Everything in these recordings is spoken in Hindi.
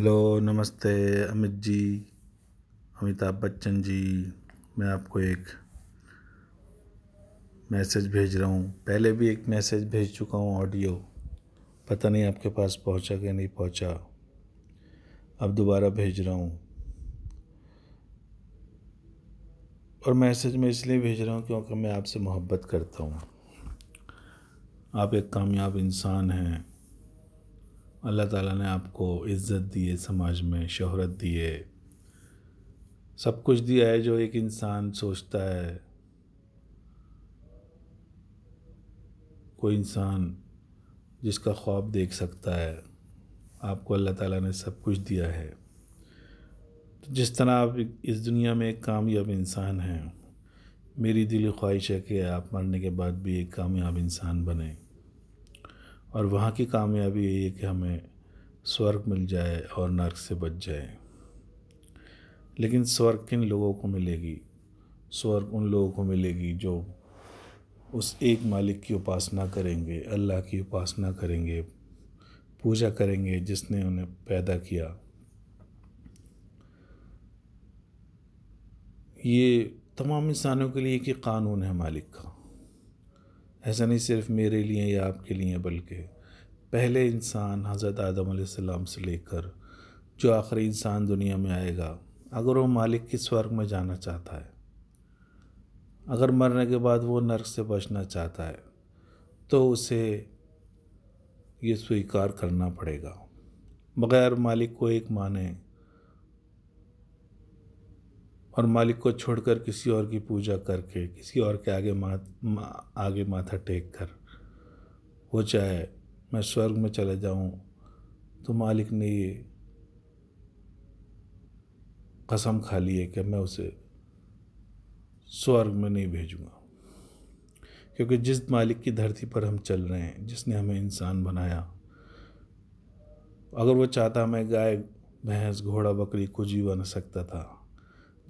हेलो, नमस्ते, अमित जी, अमिताभ बच्चन जी। मैं आपको एक मैसेज भेज रहा हूँ। पहले भी एक मैसेज भेज चुका हूँ ऑडियो। पता नहीं आपके पास पहुँचा कि नहीं पहुँचा। अब दोबारा भेज रहा हूँ। और मैसेज मैं इसलिए भेज रहा हूँ क्योंकि मैं आपसे मोहब्बत करता हूँ। आप एक कामयाब इंसान हैं। अल्लाह ताला ने आपको इज़्ज़त दी है समाज में शोहरत दी है। सब कुछ दिया है जो एक इंसान सोचता है। कोई इंसान जिसका ख्वाब देख सकता है, आपको अल्लाह ताला ने सब कुछ दिया है। तो जिस तरह आप इस दुनिया में एक कामयाब इंसान हैं, मेरी दिली ख्वाहिश है कि आप मरने के बाद भी एक कामयाब इंसान बने। और वहाँ की कामयाबी यही है कि हमें स्वर्ग मिल जाए और नर्क से बच जाए। लेकिन स्वर्ग किन लोगों को मिलेगी? स्वर्ग उन लोगों को मिलेगी जो उस एक मालिक की उपासना करेंगे, अल्लाह की उपासना करेंगे, पूजा करेंगे जिसने उन्हें पैदा किया। ये तमाम इंसानों के लिए कि कानून है मालिक का। ऐसा नहीं सिर्फ़ मेरे लिए या आपके लिए बल्कि पहले इंसान हज़रत आदम से लेकर जो आखिरी इंसान दुनिया में आएगा, अगर वो मालिक के स्वर्ग में जाना चाहता है, अगर मरने के बाद वो नर्क से बचना चाहता है तो उसे ये स्वीकार करना पड़ेगा। बग़ैर मालिक को एक माने और मालिक को छोड़कर किसी और की पूजा करके, किसी और के आगे माथ मा, आगे माथा टेक कर वो चाहे मैं स्वर्ग में चला जाऊँ तो मालिक ने ये कसम खा ली है कि मैं उसे स्वर्ग में नहीं भेजूँगा। क्योंकि जिस मालिक की धरती पर हम चल रहे हैं, जिसने हमें इंसान बनाया, अगर वो चाहता मैं गाय, भैंस, घोड़ा, बकरी कुछ भी बन सकता था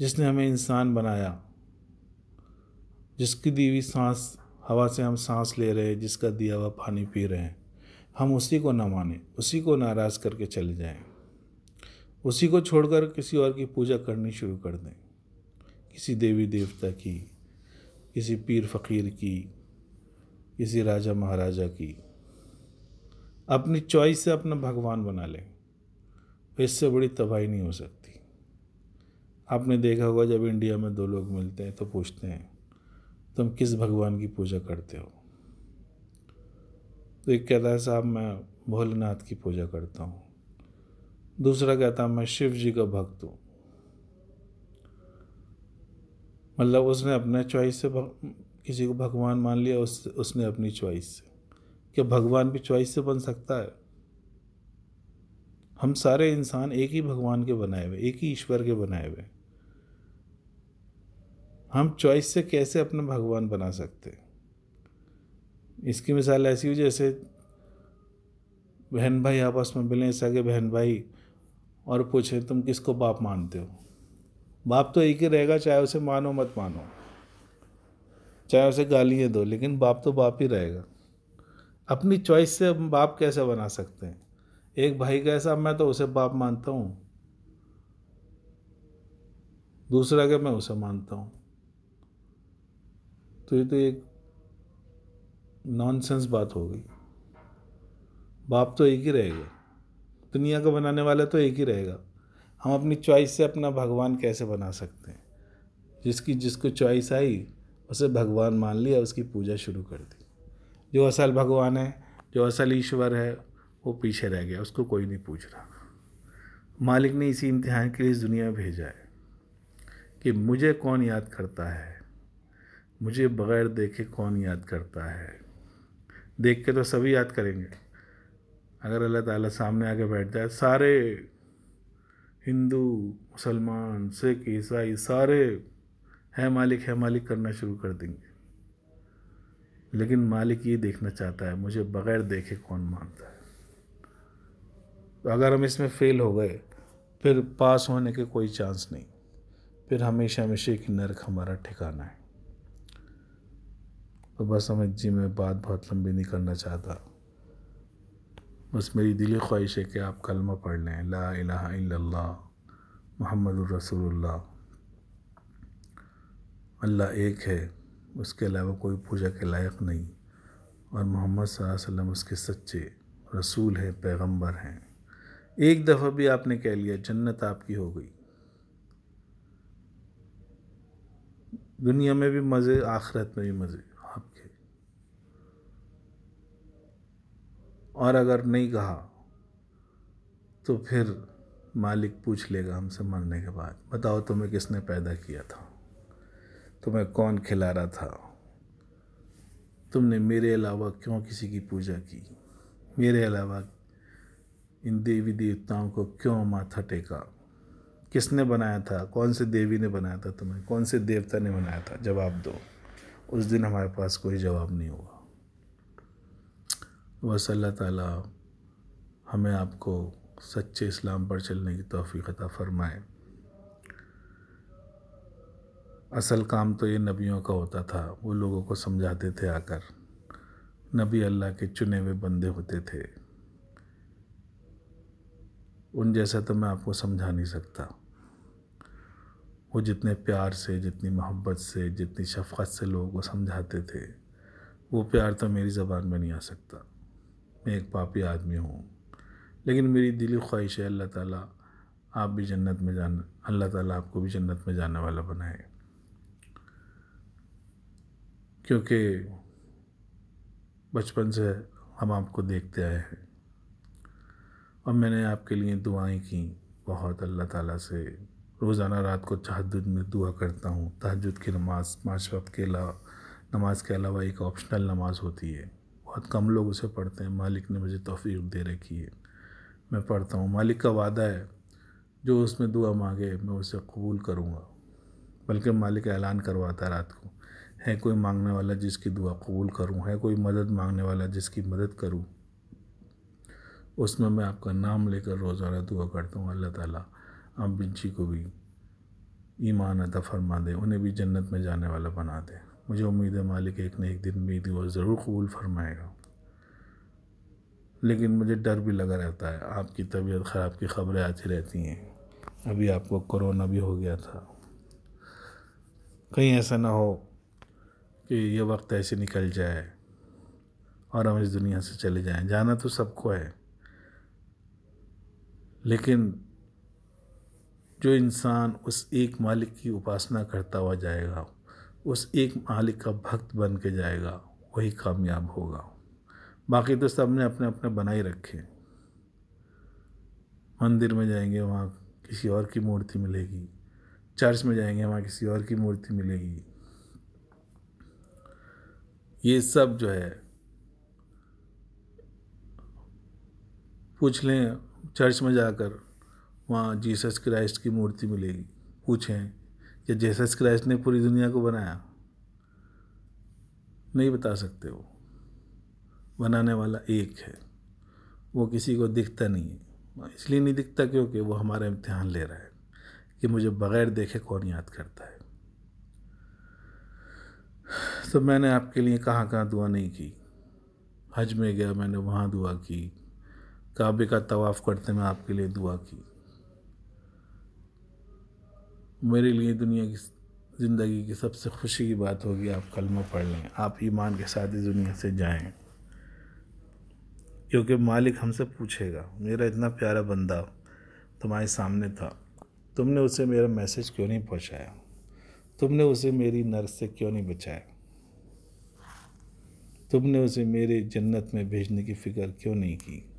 जिसने हमें इंसान बनाया, जिसकी दी हुई सांस, हवा से हम सांस ले रहे हैं, जिसका दिया हुआ पानी पी रहे हैं, हम उसी को ना माने, उसी को नाराज़ करके चले जाएँ, उसी को छोड़कर किसी और की पूजा करनी शुरू कर दें। किसी देवी देवता की, किसी पीर फ़कीर की, किसी राजा महाराजा की, अपनी चॉइस से अपना भगवान बना लें। इससे बड़ी तबाही नहीं हो सकती। आपने देखा होगा जब इंडिया में दो लोग मिलते हैं तो पूछते हैं, तुम किस भगवान की पूजा करते हो? तो एक कहता है, साहब, मैं भोलेनाथ की पूजा करता हूँ। दूसरा कहता मैं शिव जी का भक्त हूँ। मतलब उसने अपने चॉइस से किसी को भगवान मान लिया, उस, उसने अपनी चॉइस से। क्या भगवान भी चॉइस से बन सकता है? हम सारे इंसान एक ही भगवान के बनाए हुए, एक ही ईश्वर के बनाए हुए। हम चॉइस से कैसे अपना भगवान बना सकते? इसकी मिसाल ऐसी हुई जैसे बहन भाई आपस में मिले सगे बहन भाई और पूछे, तुम किसको बाप मानते हो? बाप तो एक ही रहेगा, चाहे उसे मानो मत मानो। चाहे उसे गालियाँ दो, लेकिन बाप तो बाप ही रहेगा। अपनी चॉइस से हम बाप कैसे बना सकते हैं? एक भाई का ऐसा, मैं तो उसे बाप मानता हूँ। दूसरा के मैं उसे मानता हूँ। तो ये तो एक नॉनसेंस बात हो गई। बाप तो एक ही रहेगा। दुनिया को बनाने वाला तो एक ही रहेगा। हम अपनी चॉइस से अपना भगवान कैसे बना सकते हैं? जिसकी, जिसको चॉइस आई, उसे भगवान मान लिया, उसकी पूजा शुरू कर दी। जो असल भगवान है, जो असल ईश्वर है, वो पीछे रह गया, उसको कोई नहीं पूछ रहा। मालिक ने इसी इम्तिहान के लिए इस दुनिया में भेजा है कि मुझे कौन याद करता है? मुझे बग़ैर देखे कौन याद करता है? देख के तो सभी याद करेंगे। अगर अल्लाह ताला सामने आके बैठ जाए, सारे हिंदू, मुसलमान, सिख, ईसाई सारे है मालिक है मालिक करना शुरू कर देंगे। लेकिन मालिक ये देखना चाहता है, मुझे बग़ैर देखे कौन मानता है? तो अगर हम इसमें फेल हो गए, फिर पास होने के कोई चांस नहीं। फिर हमेशा हमेशा की नरक हमारा ठिकाना है। तो बस अमित जी, मैं बात बहुत लंबी नहीं करना चाहता। बस मेरी दिली ख्वाहिश है कि आप कलमा पढ़ लें। ला इलाहा मोहम्मद रसूलुल्लाह। अल्लाह एक है, उसके अलावा कोई पूजा के लायक नहीं। और मोहम्मद वसल्लम उसके सच्चे रसूल हैं, पैगंबर हैं। एक दफ़ा भी आपने कह लिया, जन्नत आपकी हो गई। दुनिया में भी मज़े, आखिरत में भी मज़े आपके और अगर नहीं कहा तो फिर मालिक पूछ लेगा हमसे मरने के बाद, बताओ तुम्हें किसने पैदा किया था? तुम्हें कौन खिला रहा था? तुमने मेरे अलावा क्यों किसी की पूजा की? मेरे अलावा इन देवी देवताओं को क्यों माथा टेका? किसने बनाया था? कौन से देवी ने बनाया था तुम्हें? कौन से देवता ने बनाया था? जवाब दो। उस दिन हमारे पास कोई जवाब नहीं होगा अल्लाह ताला हमें आपको सच्चे इस्लाम पर चलने की तोफ़ी अता फ़रमाए। असल काम तो ये नबियों का होता था, वो लोगों को समझाते थे आकर। नबी अल्लाह के चुने हुए बंदे होते थे। उन जैसा तो मैं आपको समझा नहीं सकता। वो जितने प्यार से, जितनी मोहब्बत से, जितनी शफकत से लोगों को समझाते थे, वो प्यार तो मेरी ज़बान में नहीं आ सकता। मैं एक पापी आदमी हूँ। लेकिन मेरी दिली ख्वाहिश है, अल्लाह ताला आप भी जन्नत में जान, अल्लाह ताला आपको भी जन्नत में जाने वाला बनाए। क्योंकि बचपन से हम आपको देखते आए हैं। और मैंने आपके लिए दुआएँ की बहुत, अल्लाह ताला से। रोज़ाना रात को तहजद में दुआ करता हूँ। तहजद की नमाज़ पाँच वक्त के अलावा, नमाज़ के अलावा एक ऑप्शनल नमाज़ होती है। बहुत कम लोग उसे पढ़ते हैं। मालिक ने मुझे तोफ़ी दे रखी है। मैं पढ़ता हूँ। मालिक का वादा है, जो उसमें दुआ मांगे, मैं उसे कबूल करूँगा। बल्कि मालिक ऐलान करवाता है रात को, है कोई मांगने वाला जिसकी दुआ कबूल करूँ? है कोई मदद मांगने वाला जिसकी मदद करूँ? उसमें मैं आपका नाम लेकर रोज़ाना दुआ करता हूँ। अल्लाह ताला आप बिंची को भी ईमान अता फरमा दे, उन्हें भी जन्नत में जाने वाला बना दे। मुझे उम्मीद है मालिक एक न एक दिन मेरी दुआ ज़रूर कबूल फरमाएगा। लेकिन मुझे डर भी लगा रहता है। आपकी तबीयत ख़राब की ख़बरें आती रहती हैं। अभी आपको कोरोना भी हो गया था। कहीं ऐसा ना हो कि ये वक्त ऐसे निकल जाए और हम इस दुनिया से चले जाएँ। जाना तो सबको है। लेकिन जो इंसान उस एक मालिक की उपासना करता हुआ जाएगा उस एक मालिक का भक्त बन के जाएगा, वही कामयाब होगा। बाकी तो सबने अपने अपने बनाए रखे। मंदिर में जाएँगे, वहाँ किसी और की मूर्ति मिलेगी। चर्च में जाएँगे, वहाँ किसी और की मूर्ति मिलेगी। ये सब जो है, पूछ लें, चर्च में जाकर वहाँ जीसस क्राइस्ट की मूर्ति मिलेगी। पूछें कि जीसस क्राइस्ट ने पूरी दुनिया को बनाया, नहीं बता सकते वो। बनाने वाला एक है। वो किसी को दिखता नहीं है। इसलिए नहीं दिखता क्योंकि वो हमारा इम्तिहान ले रहा है कि मुझे बग़ैर देखे कौन याद करता है। तो मैंने आपके लिए कहाँ कहाँ दुआ नहीं की? हज में गया, मैंने वहाँ दुआ की। काबे का तवाफ़ करते मैं आपके लिए दुआ की। मेरे लिए दुनिया की ज़िंदगी की सबसे खुशी की बात होगी आप कलमा पढ़ लें। आप ईमान के साथ इस दुनिया से जाएँ। क्योंकि मालिक हमसे पूछेगा, मेरा इतना प्यारा बंदा तुम्हारे सामने था। तुमने उसे मेरा मैसेज क्यों नहीं पहुँचाया? तुमने उसे मेरी नर्स से क्यों नहीं बचाया? तुमने उसे मेरे जन्नत में भेजने की फ़िक्र क्यों नहीं की?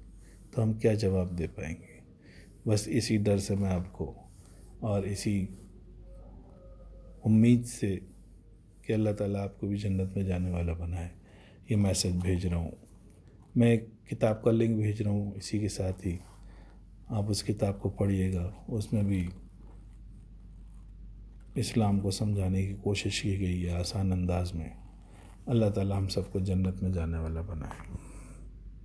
तो हम क्या जवाब दे पाएँगे? बस इसी डर से मैं आपको और इसी उम्मीद से कि अल्लाह ताला आपको भी जन्नत में जाने वाला बनाए। ये मैसेज भेज रहा हूँ। मैं एक किताब का लिंक भेज रहा हूँ, इसी के साथ ही आप उस किताब को पढ़िएगा। उसमें भी इस्लाम को समझाने की कोशिश की गई है आसान अंदाज में। अल्लाह ताला हम सबको जन्नत में जाने वाला बनाए।